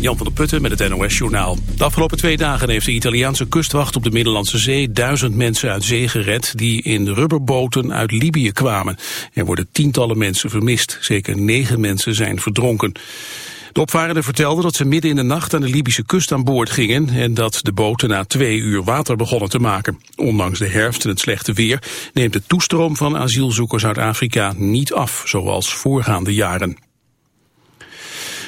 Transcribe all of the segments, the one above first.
Jan van der Putten met het NOS-journaal. De afgelopen twee dagen heeft de Italiaanse kustwacht op de Middellandse Zee duizend mensen uit zee gered die in rubberboten uit Libië kwamen. Er worden tientallen mensen vermist. Zeker negen mensen zijn verdronken. De opvarenden vertelden dat ze midden in de nacht aan de Libische kust aan boord gingen en dat de boten na twee uur water begonnen te maken. Ondanks de herfst en het slechte weer neemt de toestroom van asielzoekers uit Afrika niet af, zoals voorgaande jaren.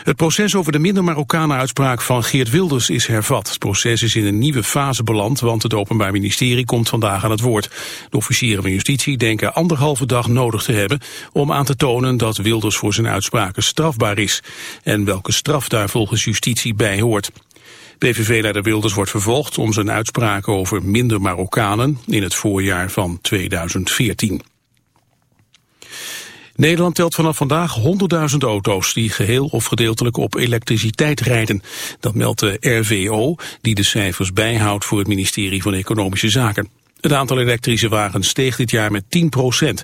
Het proces over de minder Marokkanen uitspraak van Geert Wilders is hervat. Het proces is in een nieuwe fase beland, want het Openbaar Ministerie komt vandaag aan het woord. De officieren van justitie denken anderhalve dag nodig te hebben om aan te tonen dat Wilders voor zijn uitspraken strafbaar is. En welke straf daar volgens justitie bij hoort. PVV-leider Wilders wordt vervolgd om zijn uitspraken over minder Marokkanen in het voorjaar van 2014. Nederland telt vanaf vandaag 100.000 auto's die geheel of gedeeltelijk op elektriciteit rijden. Dat meldt de RVO, die de cijfers bijhoudt voor het ministerie van Economische Zaken. Het aantal elektrische wagens steeg dit jaar met 10 procent.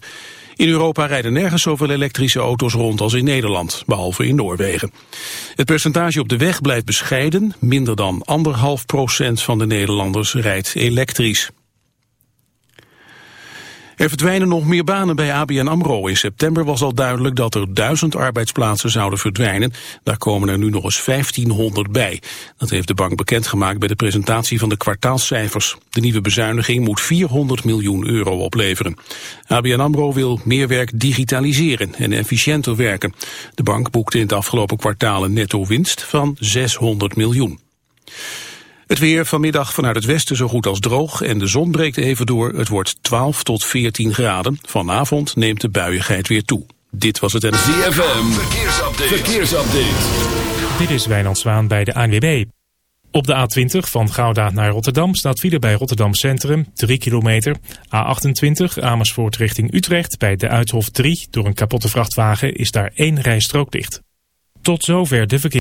In Europa rijden nergens zoveel elektrische auto's rond als in Nederland, behalve in Noorwegen. Het percentage op de weg blijft bescheiden. Minder dan anderhalf procent van de Nederlanders rijdt elektrisch. Er verdwijnen nog meer banen bij ABN AMRO. In september was al duidelijk dat er duizend arbeidsplaatsen zouden verdwijnen. Daar komen er nu nog eens 1500 bij. Dat heeft de bank bekendgemaakt bij de presentatie van de kwartaalcijfers. De nieuwe bezuiniging moet 400 miljoen euro opleveren. ABN AMRO wil meer werk digitaliseren en efficiënter werken. De bank boekte in het afgelopen kwartaal een netto winst van 600 miljoen. Het weer vanmiddag vanuit het westen zo goed als droog en de zon breekt even door. Het wordt 12 tot 14 graden. Vanavond neemt de buiigheid weer toe. Dit was het en ZFM. Verkeersupdate. Verkeersupdate. Dit is Wijnand Zwaan bij de ANWB. Op de A20 van Gouda naar Rotterdam staat file bij Rotterdam Centrum, 3 kilometer. A28 Amersfoort richting Utrecht bij de Uithof 3. Door een kapotte vrachtwagen is daar één rijstrook dicht. Tot zover de verkeer.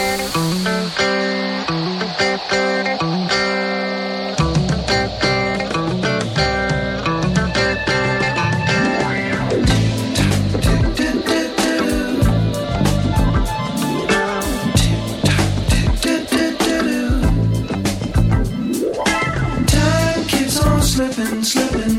Slipping, slipping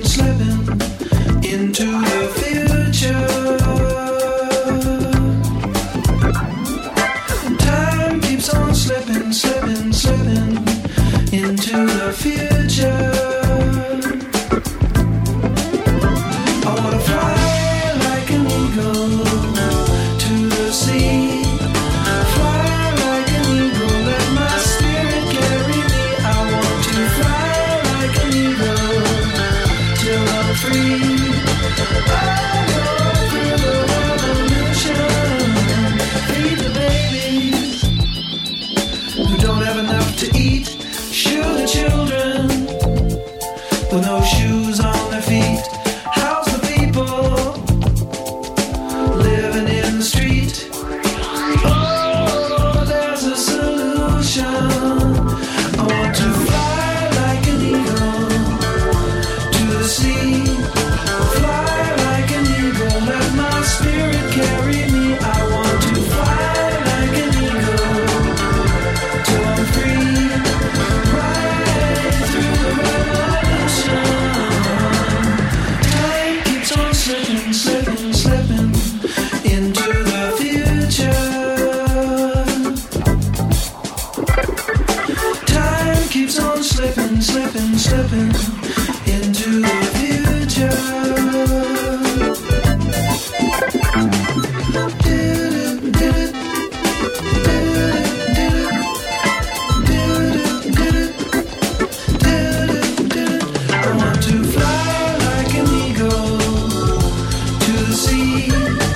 You.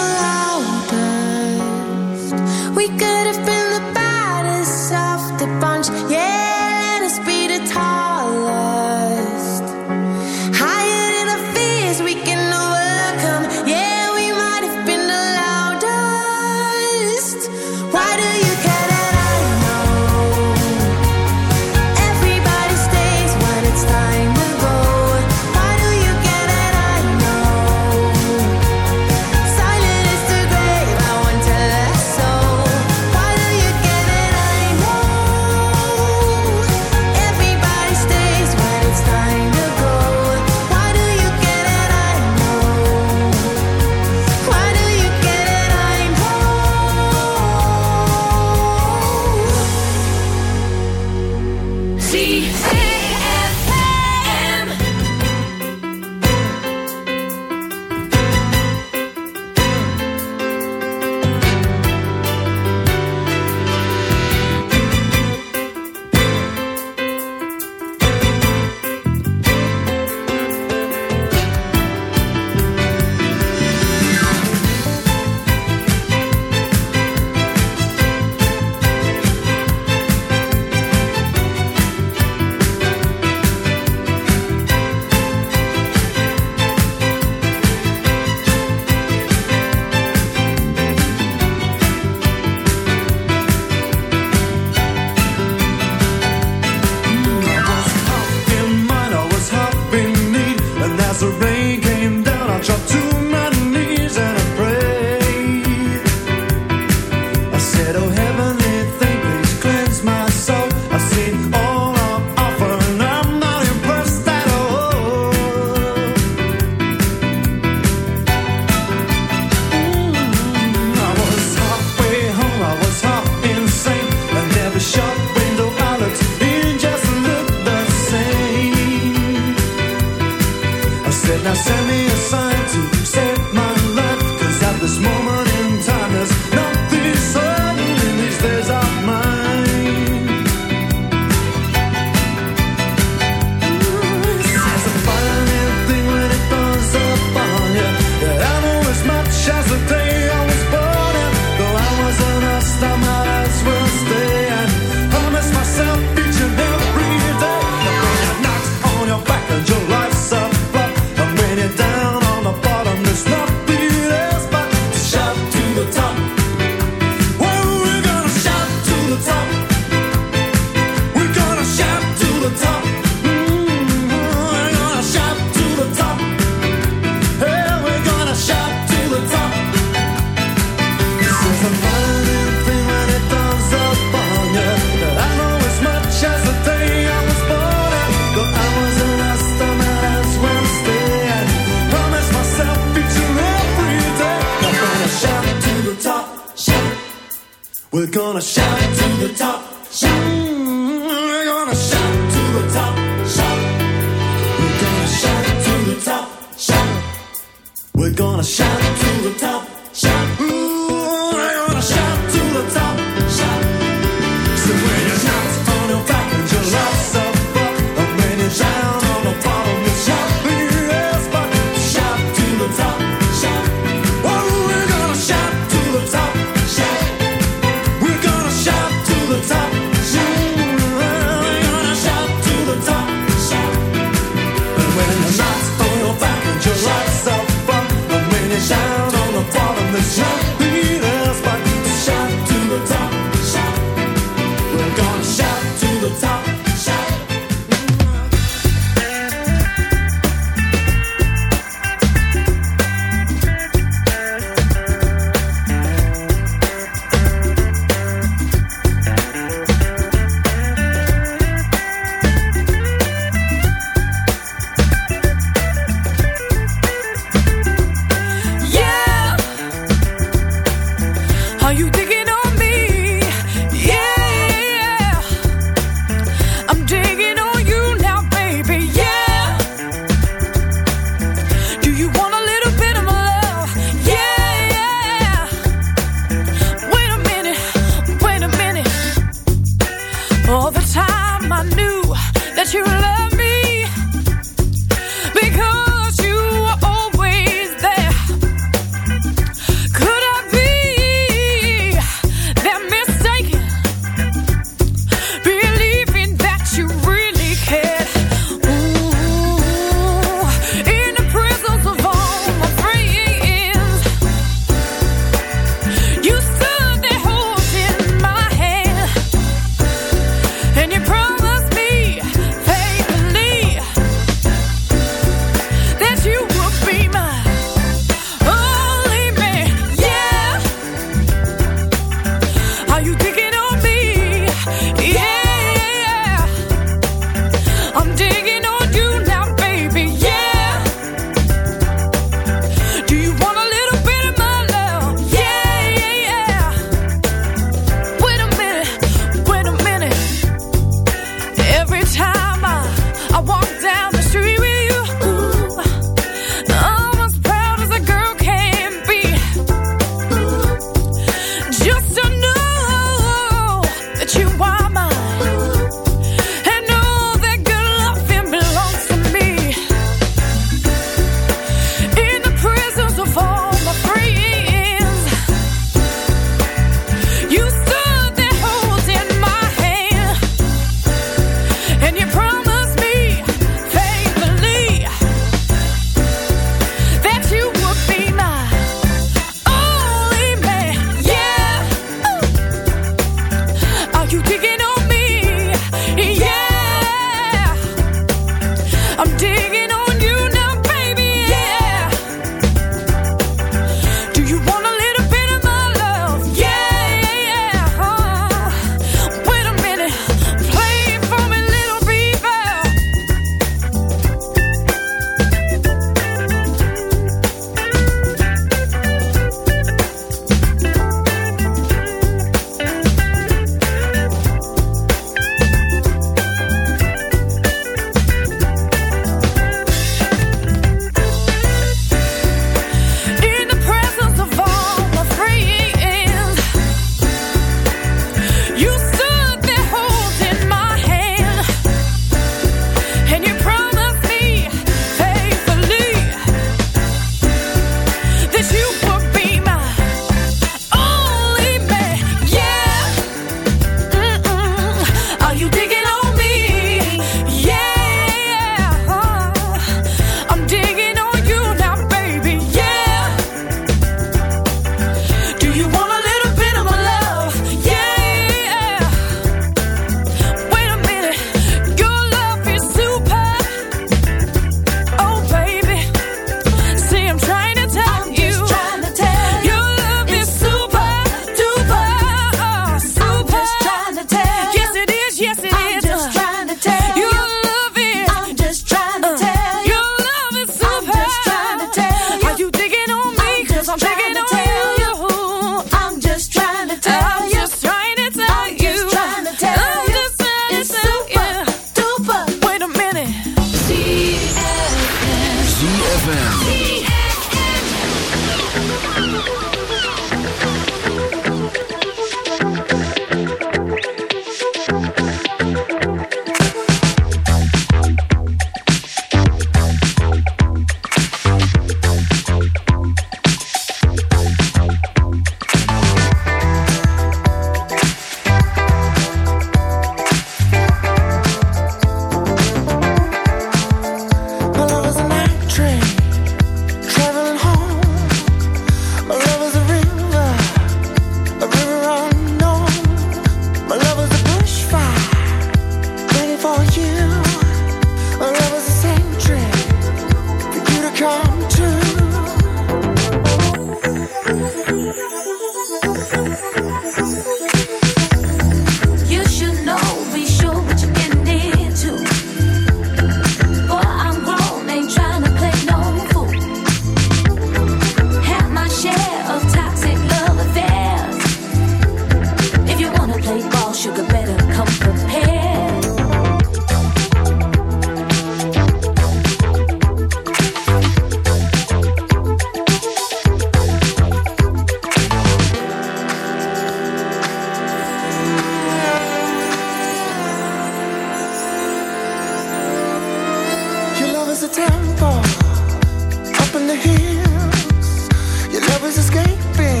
is escaping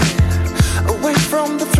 away from the.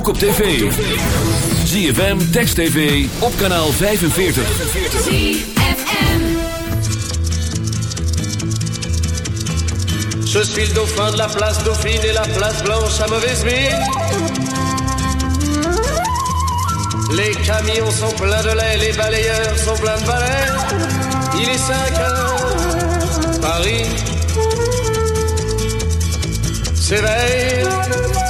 Ook op tv. ZFM, Text TV, op kanaal 45. Je suis le dauphin de la place Dauphine et la place Blanche à mauvaise mine. Les camions sont pleins de lait, les balayeurs sont pleins de balais. Il est 5 heures, Paris s'éveille.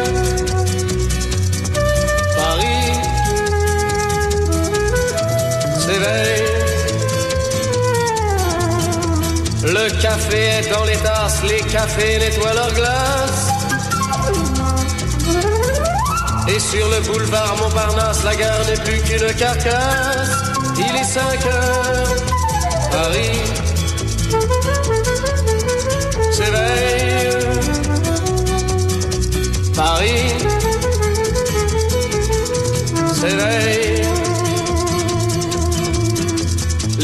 Le café est dans les tasses, les cafés nettoient leurs glaces. Et sur le boulevard Montparnasse, la gare n'est plus qu'une carcasse. Il est 5 heures, Paris s'éveille. Paris s'éveille.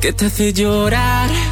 que te hace llorar.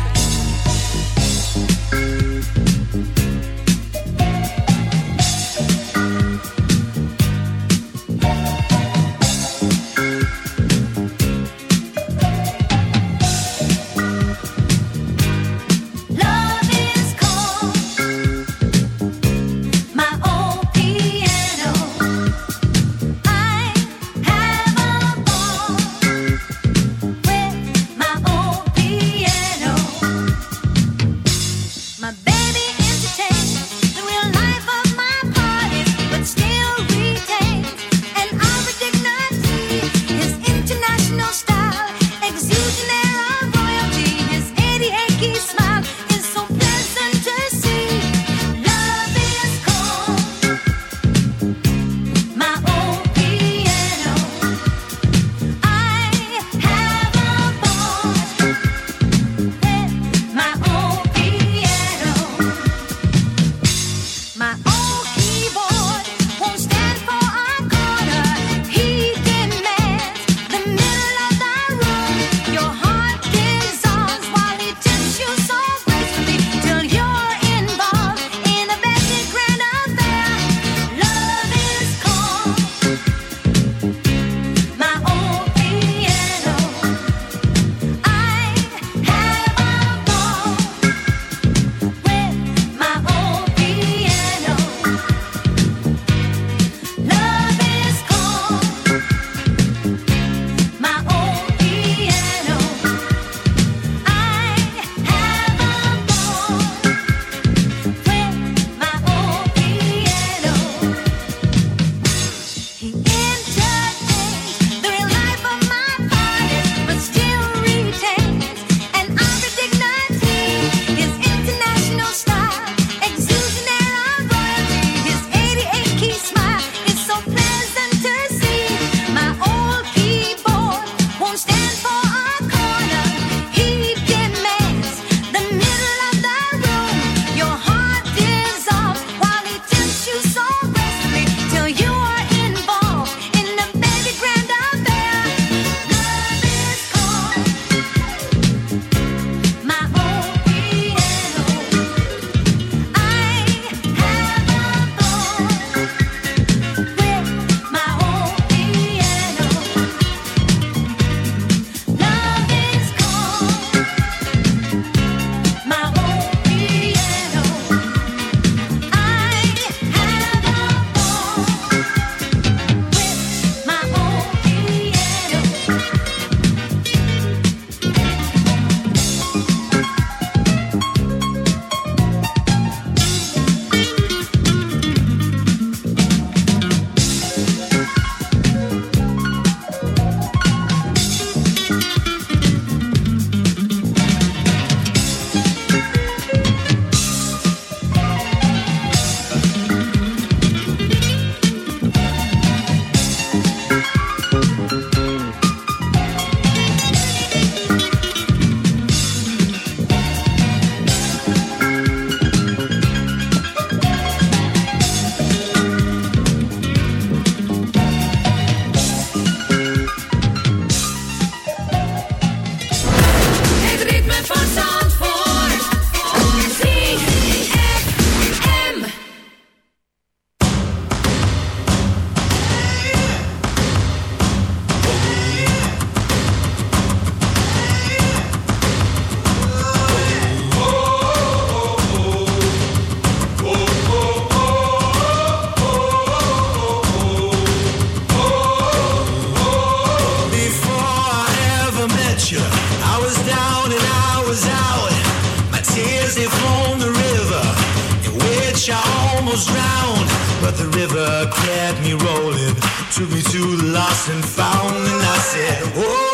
fazer. Oh!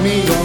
conmigo.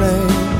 play